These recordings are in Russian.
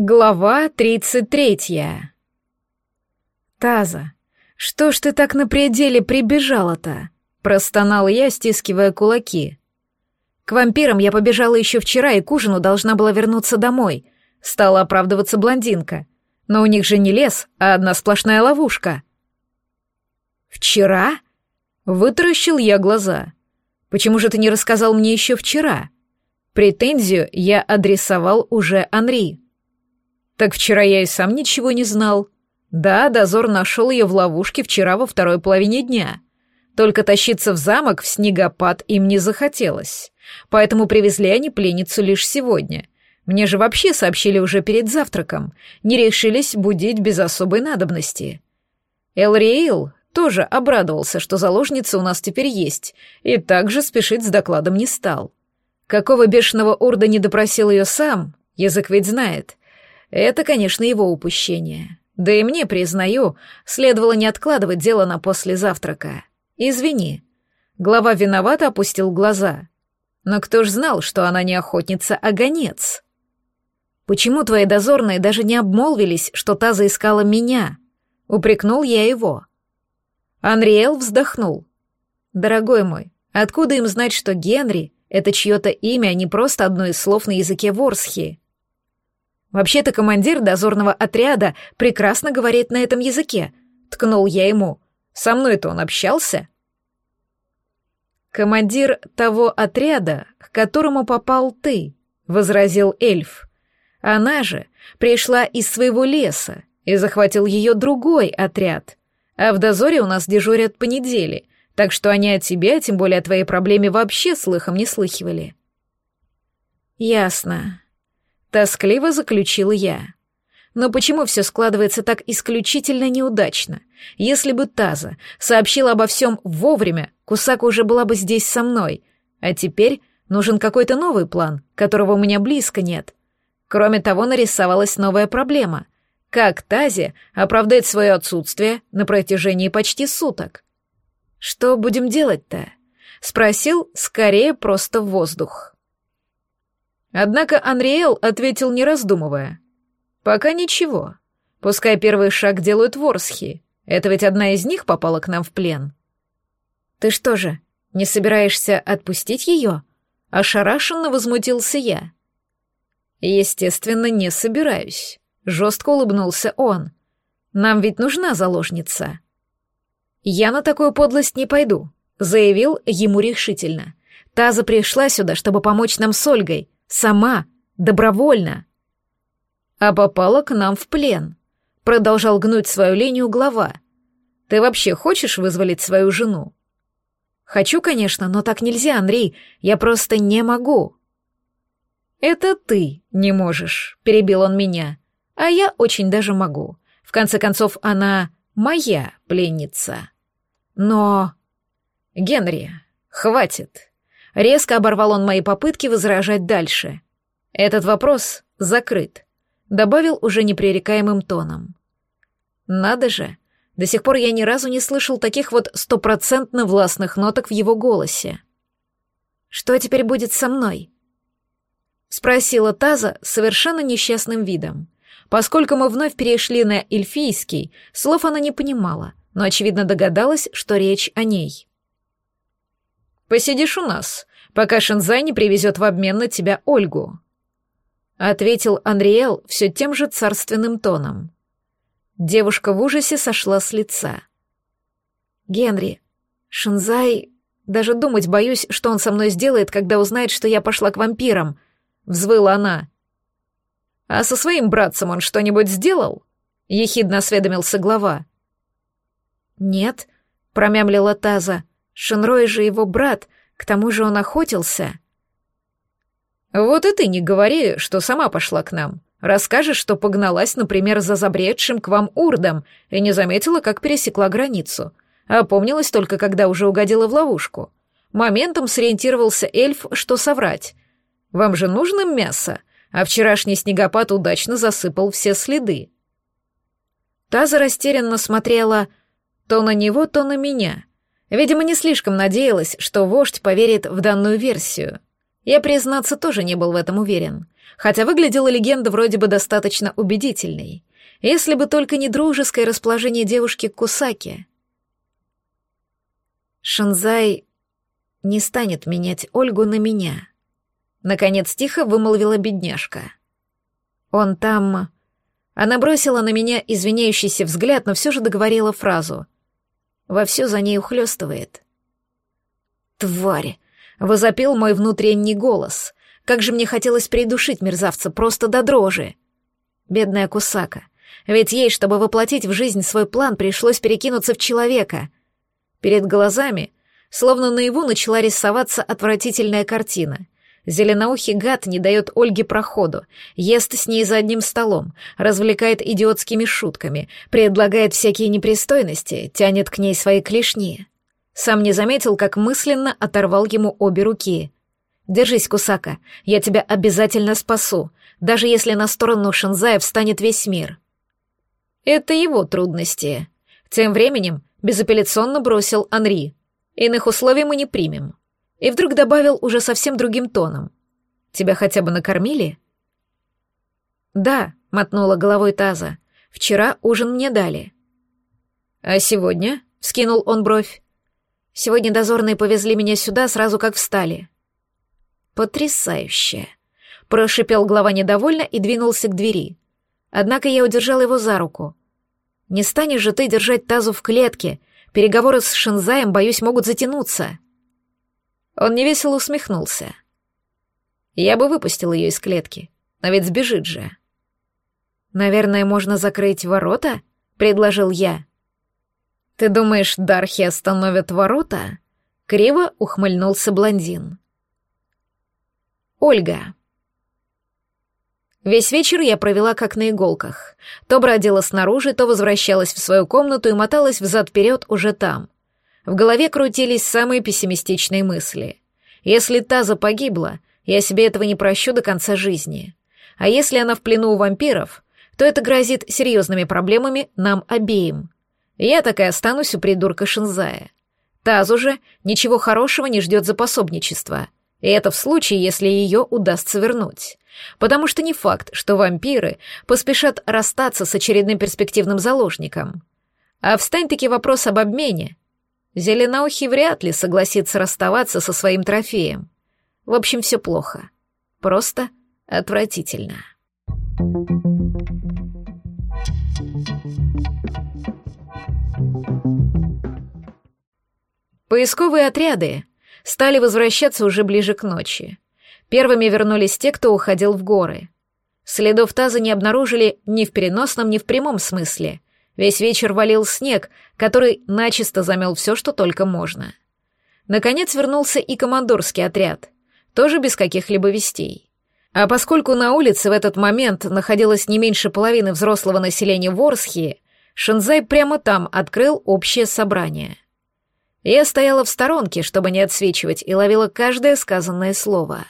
Глава тридцать третья. «Таза, что ж ты так на пределе прибежала-то?» — простонал я, стискивая кулаки. «К вампирам я побежала еще вчера и к ужину должна была вернуться домой», — стала оправдываться блондинка. «Но у них же не лес, а одна сплошная ловушка». «Вчера?» — вытаращил я глаза. «Почему же ты не рассказал мне еще вчера?» Претензию я адресовал уже Анри. Так вчера я и сам ничего не знал. Да, дозор нашел ее в ловушке вчера во второй половине дня. Только тащиться в замок в снегопад им не захотелось. Поэтому привезли они пленницу лишь сегодня. Мне же вообще сообщили уже перед завтраком. Не решились будить без особой надобности. Элриил тоже обрадовался, что заложница у нас теперь есть, и также спешить с докладом не стал. Какого бешеного орда не допросил ее сам, язык ведь знает. Это, конечно, его упущение. Да и мне, признаю, следовало не откладывать дело на после завтрака. Извини. Глава виновато опустил глаза. Но кто ж знал, что она не охотница, а гонец? Почему твои дозорные даже не обмолвились, что та заискала меня? Упрекнул я его. Анриэл вздохнул. Дорогой мой, откуда им знать, что Генри — это чье-то имя, а не просто одно из слов на языке ворсхи? Вообще-то командир дозорного отряда прекрасно говорит на этом языке. Ткнул я ему. Со мной-то он общался. Командир того отряда, к которому попал ты, возразил эльф. Она же пришла из своего леса и захватил ее другой отряд. А в дозоре у нас дежурят по неделе, так что они о тебе, а тем более о твоей проблеме вообще слыхом не слыхивали. Ясно. Тоскливо заключила я. Но почему все складывается так исключительно неудачно? Если бы Таза сообщила обо всем вовремя, Кусака уже была бы здесь со мной. А теперь нужен какой-то новый план, которого у меня близко нет. Кроме того, нарисовалась новая проблема. Как Тазе оправдать свое отсутствие на протяжении почти суток? «Что будем делать-то?» — спросил скорее просто в воздух. Однако Анриэл ответил, не раздумывая. «Пока ничего. Пускай первый шаг делают ворсхи. Это ведь одна из них попала к нам в плен». «Ты что же, не собираешься отпустить ее?» Ошарашенно возмутился я. «Естественно, не собираюсь», — жестко улыбнулся он. «Нам ведь нужна заложница». «Я на такую подлость не пойду», — заявил ему решительно. «Таза пришла сюда, чтобы помочь нам с Ольгой, Сама, добровольно. А попала к нам в плен. Продолжал гнуть свою линию глава. Ты вообще хочешь вызволить свою жену? Хочу, конечно, но так нельзя, Андрей. Я просто не могу. Это ты не можешь, перебил он меня. А я очень даже могу. В конце концов, она моя пленница. Но... Генри, хватит. Резко оборвал он мои попытки возражать дальше. Этот вопрос закрыт, добавил уже непререкаемым тоном. Надо же, до сих пор я ни разу не слышал таких вот стопроцентно властных ноток в его голосе. «Что теперь будет со мной?» — спросила Таза совершенно несчастным видом. Поскольку мы вновь перешли на эльфийский, слов она не понимала, но, очевидно, догадалась, что речь о ней. «Посидишь у нас, пока Шинзай не привезет в обмен на тебя Ольгу», — ответил Анриэл все тем же царственным тоном. Девушка в ужасе сошла с лица. «Генри, Шинзай... Даже думать боюсь, что он со мной сделает, когда узнает, что я пошла к вампирам», — взвыла она. «А со своим братцем он что-нибудь сделал?» — ехидно осведомился глава. «Нет», — промямлила Таза, — «Шинрой же его брат, к тому же он охотился. Вот и ты не говори, что сама пошла к нам. Расскажешь, что погналась, например, за забредшим к вам урдом и не заметила, как пересекла границу. Опомнилась только, когда уже угодила в ловушку. Моментом сориентировался эльф, что соврать. Вам же нужно мясо, а вчерашний снегопад удачно засыпал все следы. Таза растерянно смотрела то на него, то на меня — Видимо, не слишком надеялась, что вождь поверит в данную версию. Я, признаться, тоже не был в этом уверен, хотя выглядела легенда вроде бы достаточно убедительной, если бы только не дружеское расположение девушки к Кусаке. Шинзай не станет менять Ольгу на меня. Наконец тихо вымолвила бедняжка. Он там... Она бросила на меня извиняющийся взгляд, но все же договорила фразу. Вовсю за ней ухлёстывает. «Тварь!» — возопил мой внутренний голос. Как же мне хотелось придушить мерзавца просто до дрожи. Бедная Кусака. Ведь ей, чтобы воплотить в жизнь свой план, пришлось перекинуться в человека. Перед глазами, словно наяву, начала рисоваться отвратительная картина — Зеленоухий гад не дает Ольге проходу, ест с ней за одним столом, развлекает идиотскими шутками, предлагает всякие непристойности, тянет к ней свои клешни. Сам не заметил, как мысленно оторвал ему обе руки. «Держись, Кусака, я тебя обязательно спасу, даже если на сторону Шинзая встанет весь мир». Это его трудности. Тем временем безапелляционно бросил Анри. Иных условий мы не примем. И вдруг добавил уже совсем другим тоном. «Тебя хотя бы накормили?» «Да», — мотнула головой Таза. «Вчера ужин мне дали». «А сегодня?» — вскинул он бровь. «Сегодня дозорные повезли меня сюда сразу как встали». «Потрясающе!» — прошипел глава недовольно и двинулся к двери. Однако я удержал его за руку. «Не станешь же ты держать Тазу в клетке. Переговоры с Шинзаем, боюсь, могут затянуться». Он невесело усмехнулся. Я бы выпустил ее из клетки, но ведь сбежит же. «Наверное, можно закрыть ворота?» — предложил я. «Ты думаешь, Дархи остановят ворота?» — криво ухмыльнулся блондин. Ольга. Весь вечер я провела как на иголках. То бродила снаружи, то возвращалась в свою комнату и моталась взад-вперед уже там. В голове крутились самые пессимистичные мысли. Если Таза погибла, я себе этого не прощу до конца жизни. А если она в плену у вампиров, то это грозит серьезными проблемами нам обеим. Я так и останусь у придурка Шинзая. Тазу же ничего хорошего не ждет за пособничество. И это в случае, если ее удастся вернуть. Потому что не факт, что вампиры поспешат расстаться с очередным перспективным заложником. А встань-таки вопрос об обмене, Зеленоухий вряд ли согласится расставаться со своим трофеем. В общем, все плохо. Просто отвратительно. Поисковые отряды стали возвращаться уже ближе к ночи. Первыми вернулись те, кто уходил в горы. Следов таза не обнаружили ни в переносном, ни в прямом смысле — Весь вечер валил снег, который начисто замел все, что только можно. Наконец вернулся и командорский отряд, тоже без каких-либо вестей. А поскольку на улице в этот момент находилось не меньше половины взрослого населения Ворсхи, Шинзай прямо там открыл общее собрание. Я стояла в сторонке, чтобы не отсвечивать, и ловила каждое сказанное слово.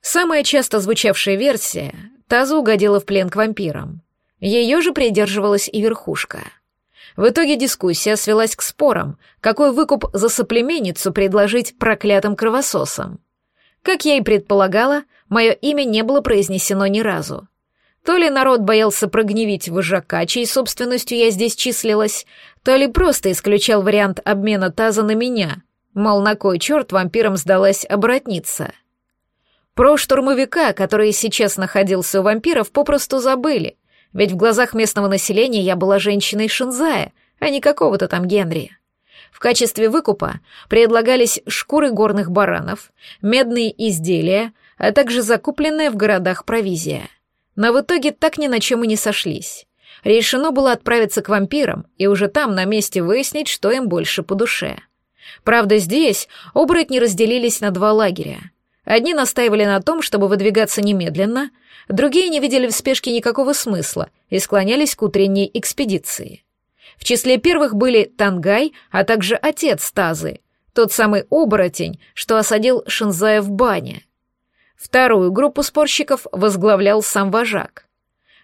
Самая часто звучавшая версия — Таза угодила в плен к вампирам. Ее же придерживалась и верхушка. В итоге дискуссия свелась к спорам, какой выкуп за соплеменницу предложить проклятым кровососам. Как я и предполагала, мое имя не было произнесено ни разу. То ли народ боялся прогневить вожака, чьей собственностью я здесь числилась, то ли просто исключал вариант обмена таза на меня, мол, на кой черт вампирам сдалась обратница. Про штурмовика, который сейчас находился у вампиров, попросту забыли, ведь в глазах местного населения я была женщиной Шинзая, а не какого-то там Генри. В качестве выкупа предлагались шкуры горных баранов, медные изделия, а также закупленная в городах провизия. Но в итоге так ни на чем и не сошлись. Решено было отправиться к вампирам и уже там на месте выяснить, что им больше по душе. Правда, здесь оборотни разделились на два лагеря. Одни настаивали на том, чтобы выдвигаться немедленно, другие не видели в спешке никакого смысла и склонялись к утренней экспедиции. В числе первых были Тангай, а также отец Тазы, тот самый оборотень, что осадил Шинзая в бане. Вторую группу спорщиков возглавлял сам вожак.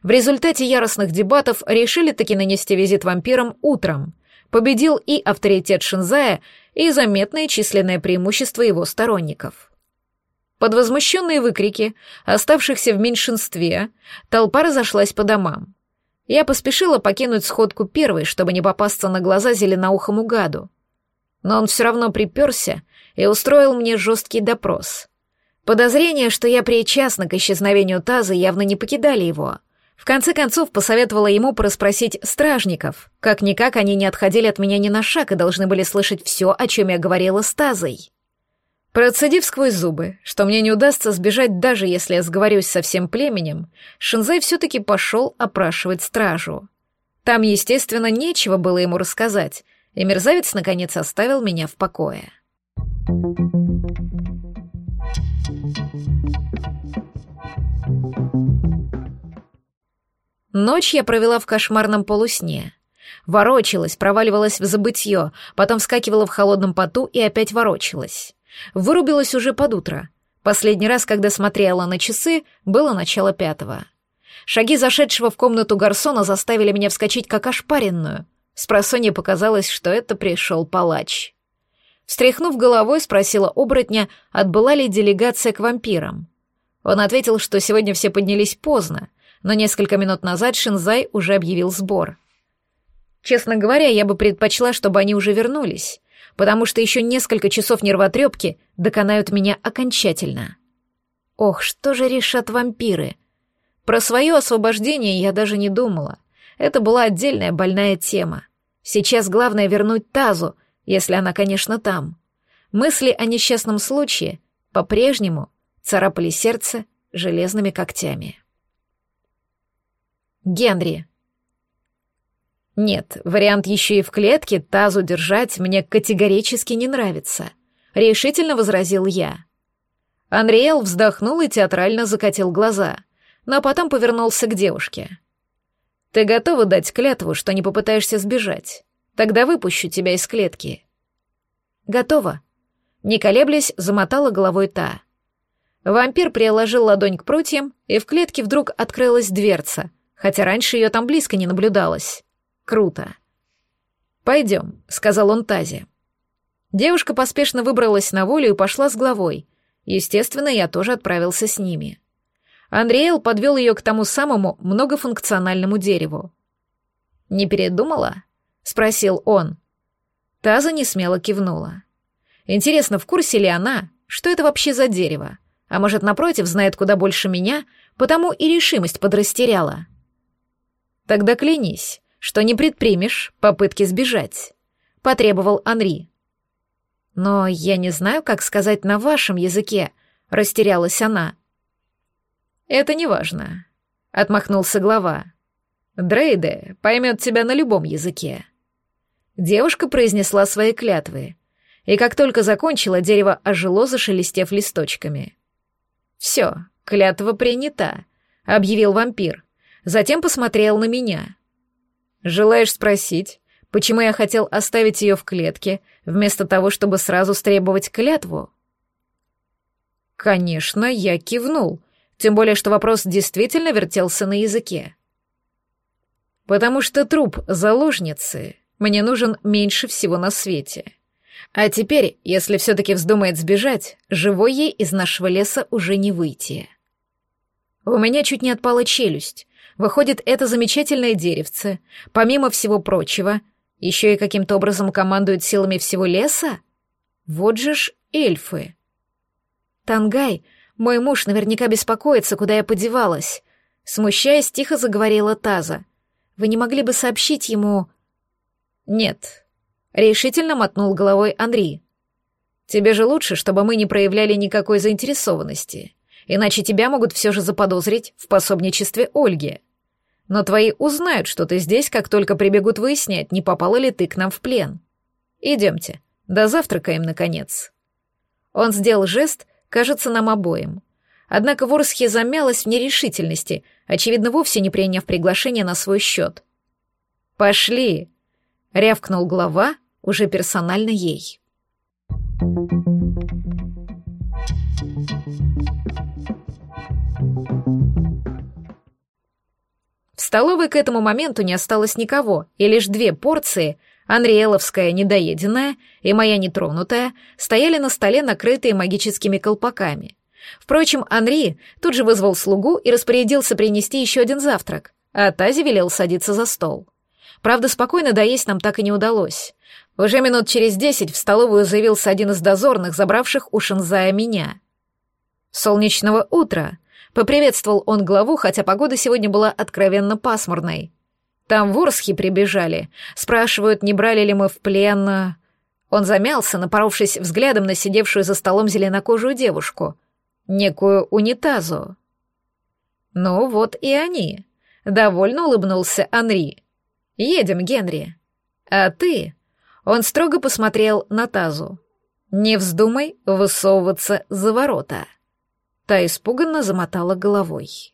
В результате яростных дебатов решили таки нанести визит вампирам утром. Победил и авторитет Шинзая, и заметное численное преимущество его сторонников. Под возмущенные выкрики, оставшихся в меньшинстве, толпа разошлась по домам. Я поспешила покинуть сходку первой, чтобы не попасться на глаза зеленоухому гаду. Но он все равно приперся и устроил мне жесткий допрос. Подозрения, что я причастна к исчезновению таза, явно не покидали его. В конце концов, посоветовала ему проспросить стражников. Как-никак они не отходили от меня ни на шаг и должны были слышать все, о чем я говорила с тазой. Процедив сквозь зубы, что мне не удастся сбежать, даже если я сговорюсь со всем племенем, Шинзай все-таки пошел опрашивать стражу. Там, естественно, нечего было ему рассказать, и мерзавец, наконец, оставил меня в покое. Ночь я провела в кошмарном полусне. Ворочалась, проваливалась в забытье, потом вскакивала в холодном поту и опять ворочалась. Вырубилась уже под утро. Последний раз, когда смотрела на часы, было начало пятого. Шаги зашедшего в комнату гарсона заставили меня вскочить как ошпаренную. С просонья показалось, что это пришел палач. Встряхнув головой, спросила оборотня, отбыла ли делегация к вампирам. Он ответил, что сегодня все поднялись поздно, но несколько минут назад Шинзай уже объявил сбор. Честно говоря, я бы предпочла, чтобы они уже вернулись потому что еще несколько часов нервотрепки доконают меня окончательно. Ох, что же решат вампиры? Про свое освобождение я даже не думала. Это была отдельная больная тема. Сейчас главное вернуть Тазу, если она, конечно, там. Мысли о несчастном случае по-прежнему царапали сердце железными когтями. Генри. Нет, вариант еще и в клетке тазу держать мне категорически не нравится, решительно возразил я. Анриэл вздохнул и театрально закатил глаза, но потом повернулся к девушке. Ты готова дать клятву, что не попытаешься сбежать? Тогда выпущу тебя из клетки. Готова. Не колеблясь, замотала головой та. Вампир приложил ладонь к прутьям, и в клетке вдруг открылась дверца, хотя раньше ее там близко не наблюдалось. Круто. «Пойдем», — сказал он Тазе. Девушка поспешно выбралась на волю и пошла с главой. Естественно, я тоже отправился с ними. Андреэл подвел ее к тому самому многофункциональному дереву. «Не передумала?» — спросил он. Таза несмело кивнула. «Интересно, в курсе ли она, что это вообще за дерево? А может, напротив, знает куда больше меня, потому и решимость подрастеряла?» «Тогда клянись, что не предпримешь попытки сбежать», — потребовал Анри. «Но я не знаю, как сказать на вашем языке», — растерялась она. «Это не важно», — отмахнулся глава. «Дрейде поймет тебя на любом языке». Девушка произнесла свои клятвы, и как только закончила, дерево ожило, зашелестев листочками. «Все, клятва принята», — объявил вампир. Затем посмотрел на меня. Желаешь спросить, почему я хотел оставить ее в клетке, вместо того, чтобы сразу стребовать клятву? Конечно, я кивнул, тем более, что вопрос действительно вертелся на языке. Потому что труп заложницы мне нужен меньше всего на свете. А теперь, если все-таки вздумает сбежать, живой ей из нашего леса уже не выйти. У меня чуть не отпала челюсть, Выходит, это замечательное деревце, помимо всего прочего, еще и каким-то образом командует силами всего леса? Вот же ж эльфы. Тангай, мой муж наверняка беспокоится, куда я подевалась. Смущаясь, тихо заговорила Таза. Вы не могли бы сообщить ему... Нет. Решительно мотнул головой Андрей. Тебе же лучше, чтобы мы не проявляли никакой заинтересованности иначе тебя могут все же заподозрить в пособничестве Ольги. Но твои узнают, что ты здесь, как только прибегут выяснять, не попала ли ты к нам в плен. Идемте, да завтракаем, наконец». Он сделал жест, кажется, нам обоим. Однако Ворсхе замялась в нерешительности, очевидно, вовсе не приняв приглашение на свой счет. «Пошли!» — рявкнул глава уже персонально ей. В столовой к этому моменту не осталось никого, и лишь две порции, Анриэловская недоеденная и моя нетронутая, стояли на столе, накрытые магическими колпаками. Впрочем, Анри тут же вызвал слугу и распорядился принести еще один завтрак, а Тази велел садиться за стол. Правда, спокойно доесть нам так и не удалось. Уже минут через десять в столовую заявился один из дозорных, забравших у Шинзая меня. «Солнечного утра!» — поприветствовал он главу, хотя погода сегодня была откровенно пасмурной. «Там ворсхи прибежали, спрашивают, не брали ли мы в плен...» Он замялся, напоровшись взглядом на сидевшую за столом зеленокожую девушку, некую унитазу. «Ну вот и они», — довольно улыбнулся Анри. «Едем, Генри. А ты...» Он строго посмотрел на Тазу. «Не вздумай высовываться за ворота». Та испуганно замотала головой.